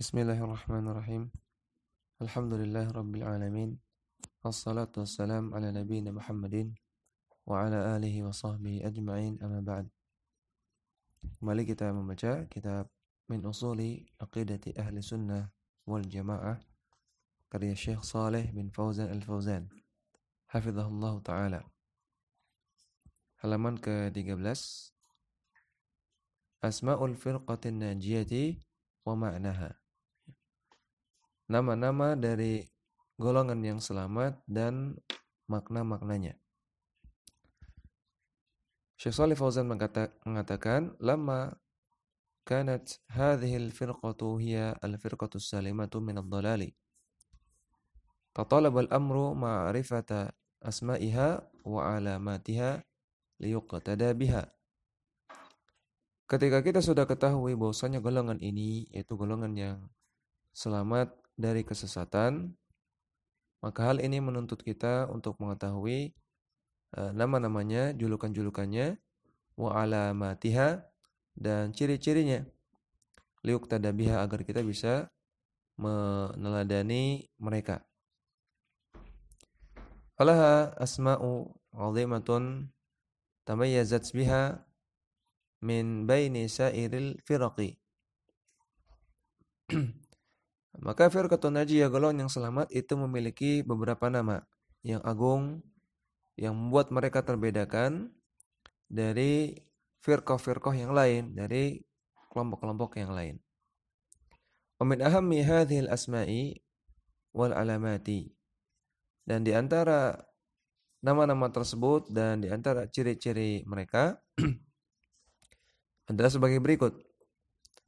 اصم الرحمن الرحم الحمد اللہ الرب العلّمین وسلّۃ وسلم علیہب المحمدین و علیہ وَََََََََ اجمعين بلى كتاب مچا كتاب بن اسدت صنح جما كريہ شيخ صن فوضين الفظين حفيد اللہ ke-13 Asma'ul firqatin najiyati wa ma'naha نما نما دی گلنگن راتن منتا ہوئی مرکا متون تم یا مقا فیر کتنا جی اگلو نا سلامت ایت مویل کی ببراپا نام یہ آگ بت مرکر بیڈن در فیرکو فیرکو ہینگ لائن در کلم بو کلب ہینگ لائن امیت اہم اصمائل اتارا نامانے انتارا چر چار کاس بگی بری کو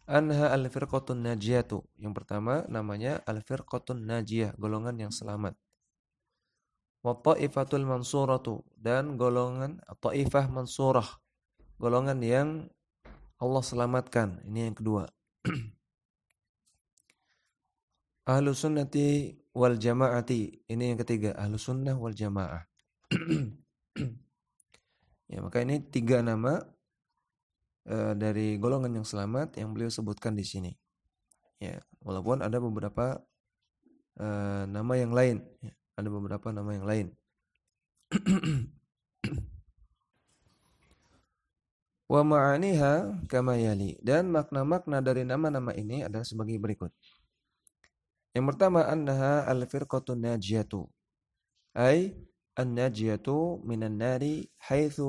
Anha al-firqatun najiyatu. Yang pertama namanya al-firqatun najiyah, golongan yang selamat. Wa ta'ifatul mansuratu. Dan golongan ta'ifah mansurah. Golongan yang Allah selamatkan. Ini yang kedua. Ahlu sunnati wal jama'ati. Ini yang ketiga. Ahlu sunnah wal jama'ah. ya, maka ini tiga nama داری گنگ سلامت صبح کاندیسی نہیں وہی مکنا داری نام گوٹا منفیر جیتو ایئٹو می نی سو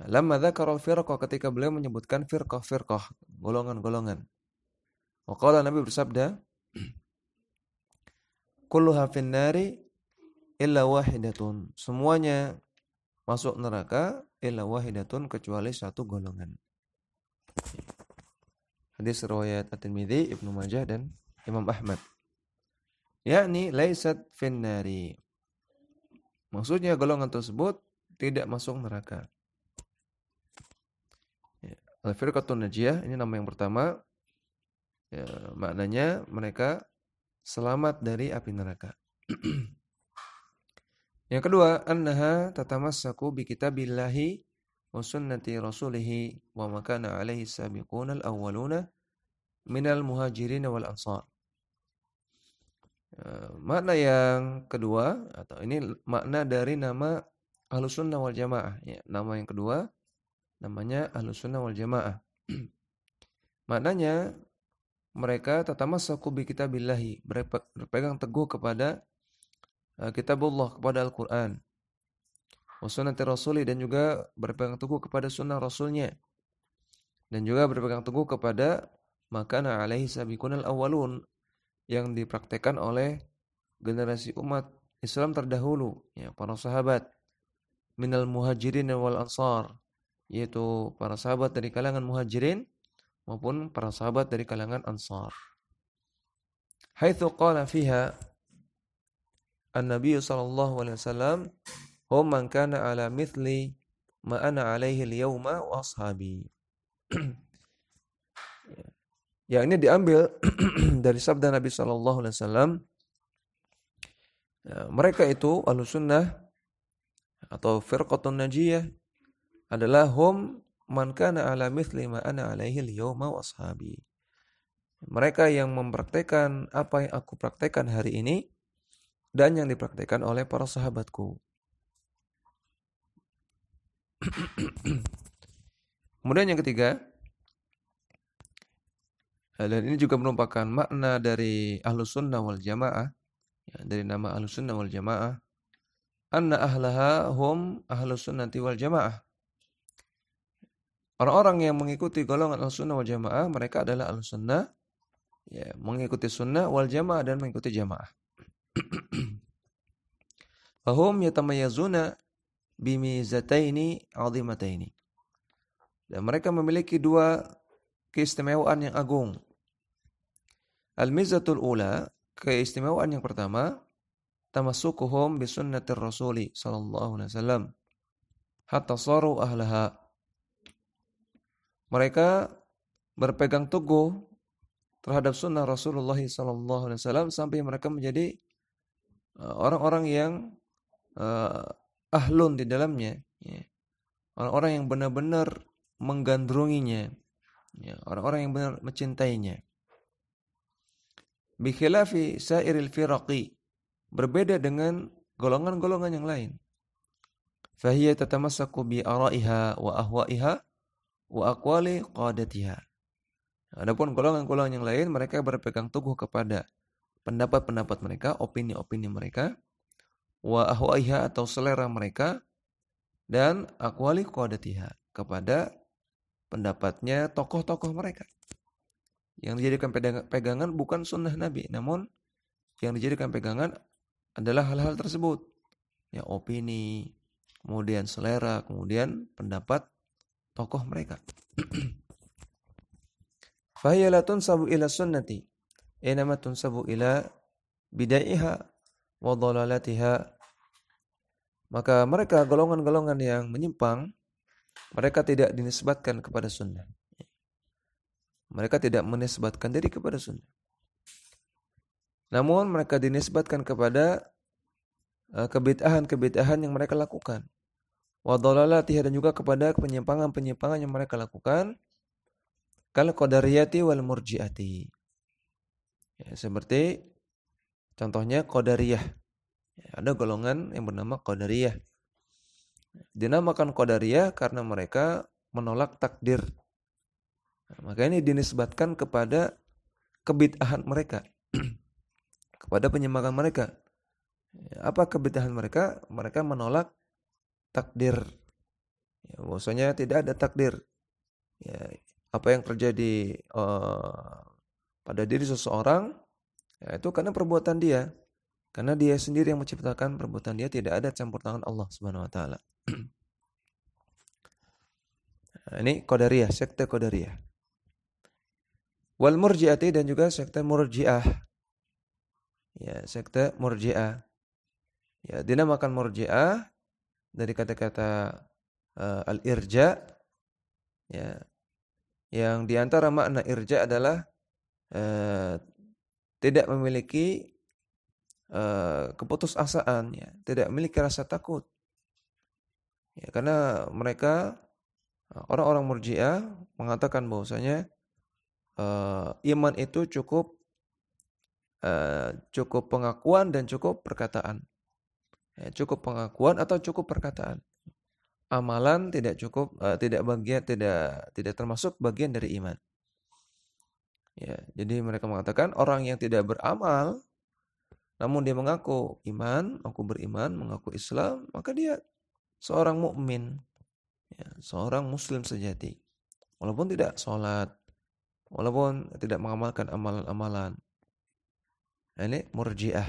نبی سب دہرین تو فرو نجی ہے مانکا سلامت داری آپ یہ کدوا انتما سا کوکتا رسولیحم کا مدوا ماری ناما لوس نا جما نام کدوا منہ آلو سنا ول جما می بریک گو کپا د کتابلی دنجوگا برپے رسول گرپے گا گھو کپا دکھانا سبھی کون دی پراکانسی یہ تونگنگ اللہ صلی اللہ مروس ادلا ہوم مان کا نالا مسلے ما الے ہلیو ساب مرکن پرکتے کان آپائ پرکتے کان ہری انی دنیا پرکتے کانے پورا سہباد منگی کا جگہ من آلو سننا ول جما داری نہ آلو سننا ول جما اہلا ہوم آسنتی وال جما موی کل جما مرک سُنا سُن جماعی جمع کیمرم پر پڑکا برپے گان گو رادب سونا رسل اللہ اللہ اور دل اور منگن در اور مچھن تھی کھیلا فی سہ ارل فی راکی بربے در دن گل گلوں گانی تا مسا کو مرکا مریک مرائی کا سنبھی نام جی گاغنس بہت سلائی تن سا سُنا تھی ایما تن سا الادا یہ گولا تی ہر کامپنگ مرکز بات کن کا پُن کتنے دنیس بات کر دیکھنا نامون کا دن سے بات کن کا پا دہان کبھی مرکو و دلہ تھینگا کپا دہاں پانا کال کوداری ورجیاتی سمبرتی چنداری گلوں نام کوداری دی نام کان کوداری کرنا مرک منولا تک درکئیس بات کنپاد آپ کبھی مرک منولا سویا تک در آپ اور تنڈیاں مچھل تنڈیاں کوداری ول مرجی آئی دینجوا سکتے مورجی آ مرجی آ دنوں کل مرجی آ داری درام دالا تملکی پطس آسا تیار ملکی راسا تکوکن من کا اورن اور مرجی آ پانا تک بہو سو ایمان اتو چوکو چوکو پانگا کون دن چوکو رکتان چوک پانگا کون آتا چوکو پرکاطان امالان تیار چوکو تیار ترماسو بگین داری جدید من کو منگا اور اورنگ امال منڈی بنا کو اسلام میرے سران ممین سران مسلیم سے جاتی اوٹان اوبون تیار امالان امالان ہن مرجی ہے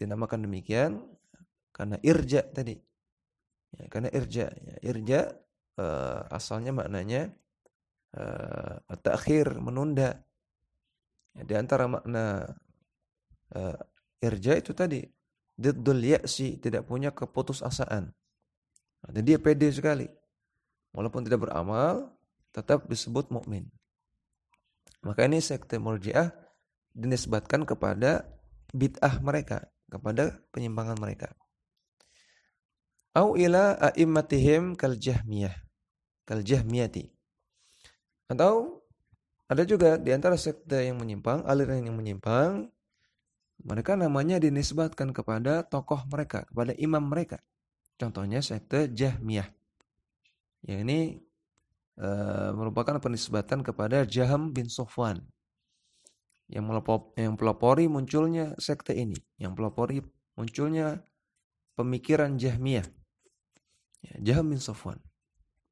دنیا میں میگیانرجی کرسا خیر من دن ترجیح تو ترین کا پتوس آسا دیجا لیپر آما تاپوت مغمرجہ دنس بات کن کا بت آئی کا kepada penyimpangan mereka. Au ila a'immatihim kal jahmiyah. Kal jahmiyati. Atau ada juga di antara sekte yang menyimpang, aliran yang menyimpang, mereka namanya dinisbatkan kepada tokoh mereka, kepada imam mereka. Contohnya sekte Jahmiyah. Yang ini e, merupakan penisbatan kepada Jaham bin Sofwan. yang melopo, yang pelopori munculnya sekte ini, yang pelopori munculnya pemikiran Jahmiyah. Ya, Jahm bin Safwan.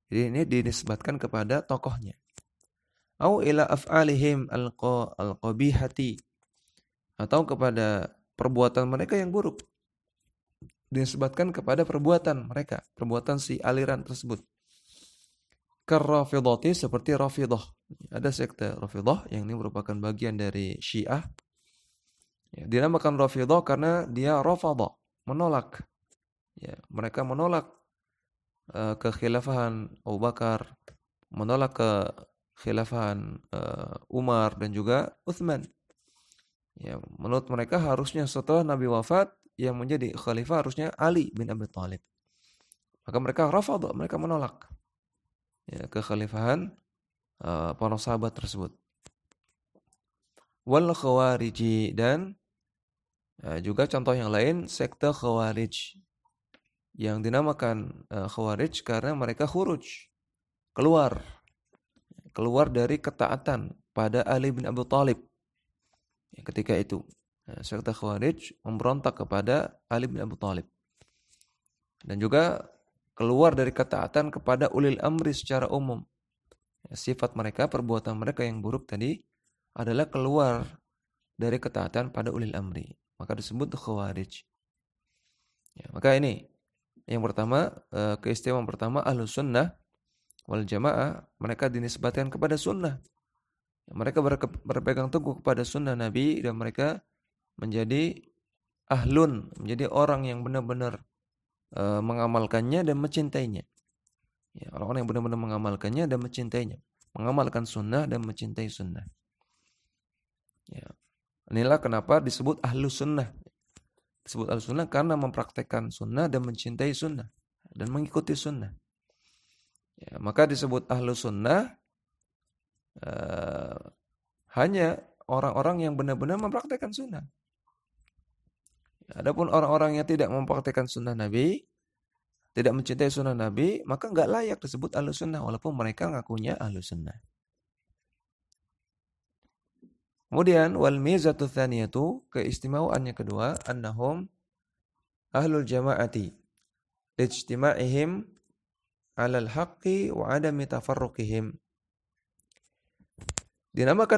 Jadi ini dinisbatkan kepada tokohnya. Au ila af'alihim al-qabihati. Atau kepada perbuatan mereka yang buruk. Dinisbatkan kepada perbuatan mereka, perbuatan si aliran tersebut. Karrafidhati seperti rafidhah. Ada sekte Rafidhah yang ini merupakan bagian dari Syiah. Ya, dinamakan Rafidhah karena dia Rafadhah, menolak. Ya, mereka menolak uh, kekhilafahan Abu Bakar, menolak kekhilafahan uh, Umar dan juga Uthman. Ya, menurut mereka harusnya setelah Nabi wafat yang menjadi khalifah harusnya Ali bin Abi Thalib. Maka mereka rafadha, mereka menolak ya, kekhalifahan para sahabat tersebut. Wal khawariji dan uh, juga contoh yang lain sekte khawarij yang dinamakan uh, khawarij karena mereka khuruj keluar keluar dari ketaatan pada Ali bin Abi Thalib ya, ketika itu sekte khawarij memberontak kepada Ali bin Abi Thalib dan juga keluar dari ketaatan kepada ulil amri secara umum مارکا پر بوگاری کلوار دریکان پاد اڑسم دکھاری من کا سُننا کا سننا کام بن بنر منامالیا چنتائی اور بن منگا مالک منامل سننا چنتائی سننا بہت آلو سننا سننا چنتائی سننا کتی سننا بہت آلو سننا اور سننا د چی سونا بھی گاس آلوچنا آلوچنا مدیان دن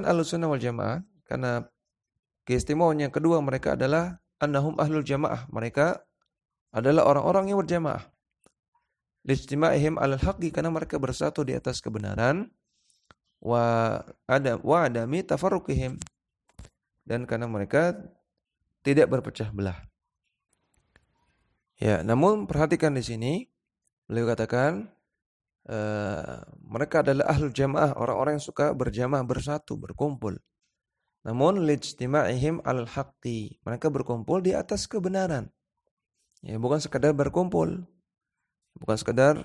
آلوچنا بول جماعت جما مرکلا اور جما Lijtima'ihim alal haqqi karena mereka bersatu di atas kebenaran wa ada wa adami tafarruqihim dan karena mereka tidak berpecah belah. Ya, namun perhatikan di sini beliau katakan uh, mereka adalah ahlul jamaah, orang-orang yang suka berjamaah, bersatu, berkumpul. Namun lijtima'ihim alal haqqi, mereka berkumpul di atas kebenaran. Ya, bukan sekadar berkumpul, بکس قدر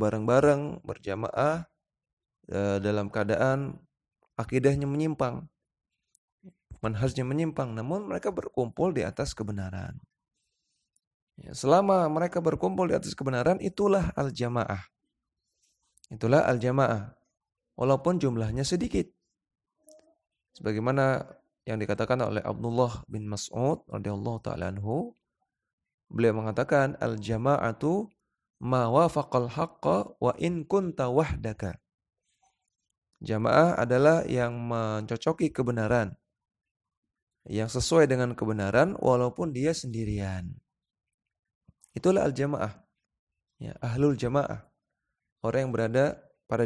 بارن بارن بر جما دل کا دن آخر دہنی نیمپن حاصم نامن کبر compel دیا تاس کے بنا سلامہ مرکر کمپل دے اتاس کے بنا ایتولا الجماعا اتولا الجامہ الاپن جملہ حاصل سے بھگی منا یہ کتنا لہن ماس ات ہندو بلیا مکان الجما تو ما وا فاقل جماعہ آدال یعن مکی کو ناران یوگ سو دنگان کے بارن ون دیر الما اہل الجما اور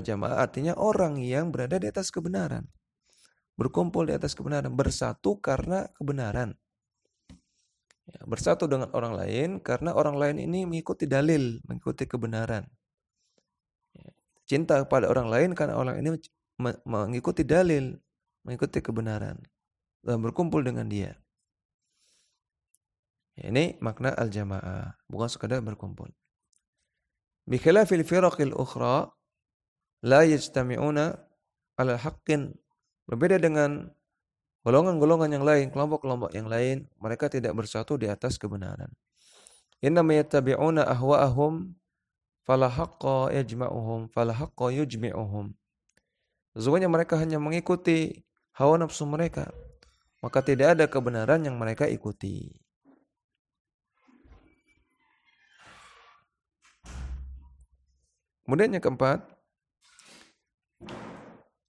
جما تر رنگ برادر اٹاس کو ناران برکوم پلس کو برساتو کارنا کون برسات اور اور لائن کارنا اور لائن می کوتی دلیل می کو بنانے چنتا اور اور لائن کارنا اور میگوتی دالل می کو بنارن برکم بول دنیا مکنا الجما بکا سو کدھا برکم بل میروکل اخرو لاکن بربے دن گلوا گلوا یہ لائن کلام بومبو ایگ لائن مرک برسا تو دے آس کے بنا ریتا ہاوا اہم پالا ہاک میں اہم پالا ہاک میں اہم زوجیں بنا رنگ مرکو مدد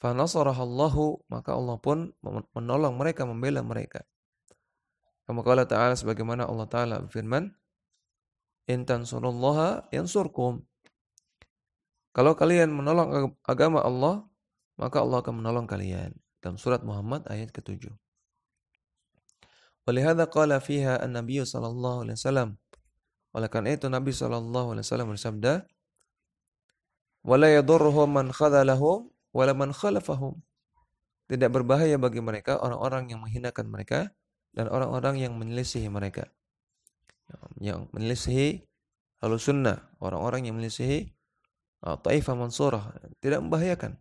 fanasarahallahu maka Allah pun menolong mereka membela mereka kama qala ta'ala sebagaimana Allah taala berfirman in tansurullaha yansurkum kalau kalian menolong agama Allah maka Allah akan menolong kalian dalam surat Muhammad ayat ke-7 Walihada qala fiha an-nabiy sallallahu alaihi wasallam oleh karena itu Nabi sallallahu alaihi wasallam bersabda wala yadurruhum man khadalahum walaman khalafahum. Tidak berbahaya bagi mereka orang-orang yang menghinakan mereka dan orang-orang yang menyelisihi mereka. Yang menyelisihi halus sunnah. Orang-orang yang menyelisihi ta'ifah mansurah. Tidak membahayakan.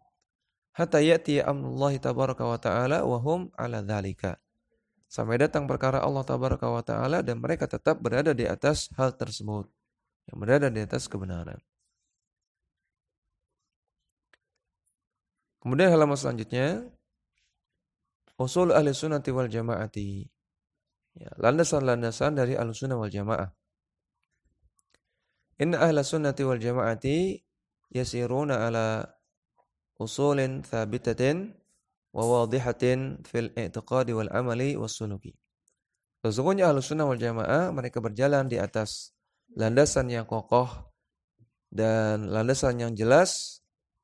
Hatta ya'ti amrullahi tabaraka wa ta'ala wa hum ala dhalika. Sampai datang perkara Allah Tabaraka wa Ta'ala dan mereka tetap berada di atas hal tersebut. Yang berada di atas kebenaran. مدے حلام سنجول جماعتی law and سن لانا سنو سنا جمع تیوال جمع آتی رو نول آلو سنا جماعہ لاندا سنیاس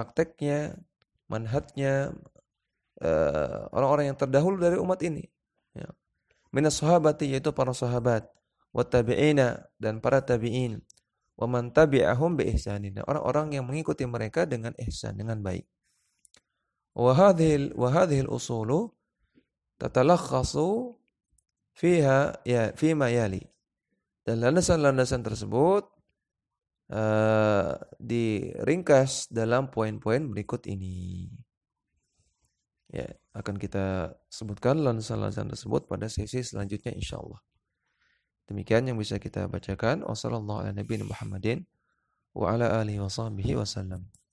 اورنگنگ بھائی وہ دھیل اولو خاصو فی ہا فی ما لین لن سن ترس بوت تم کیا نبی علیہ وسلام وسلم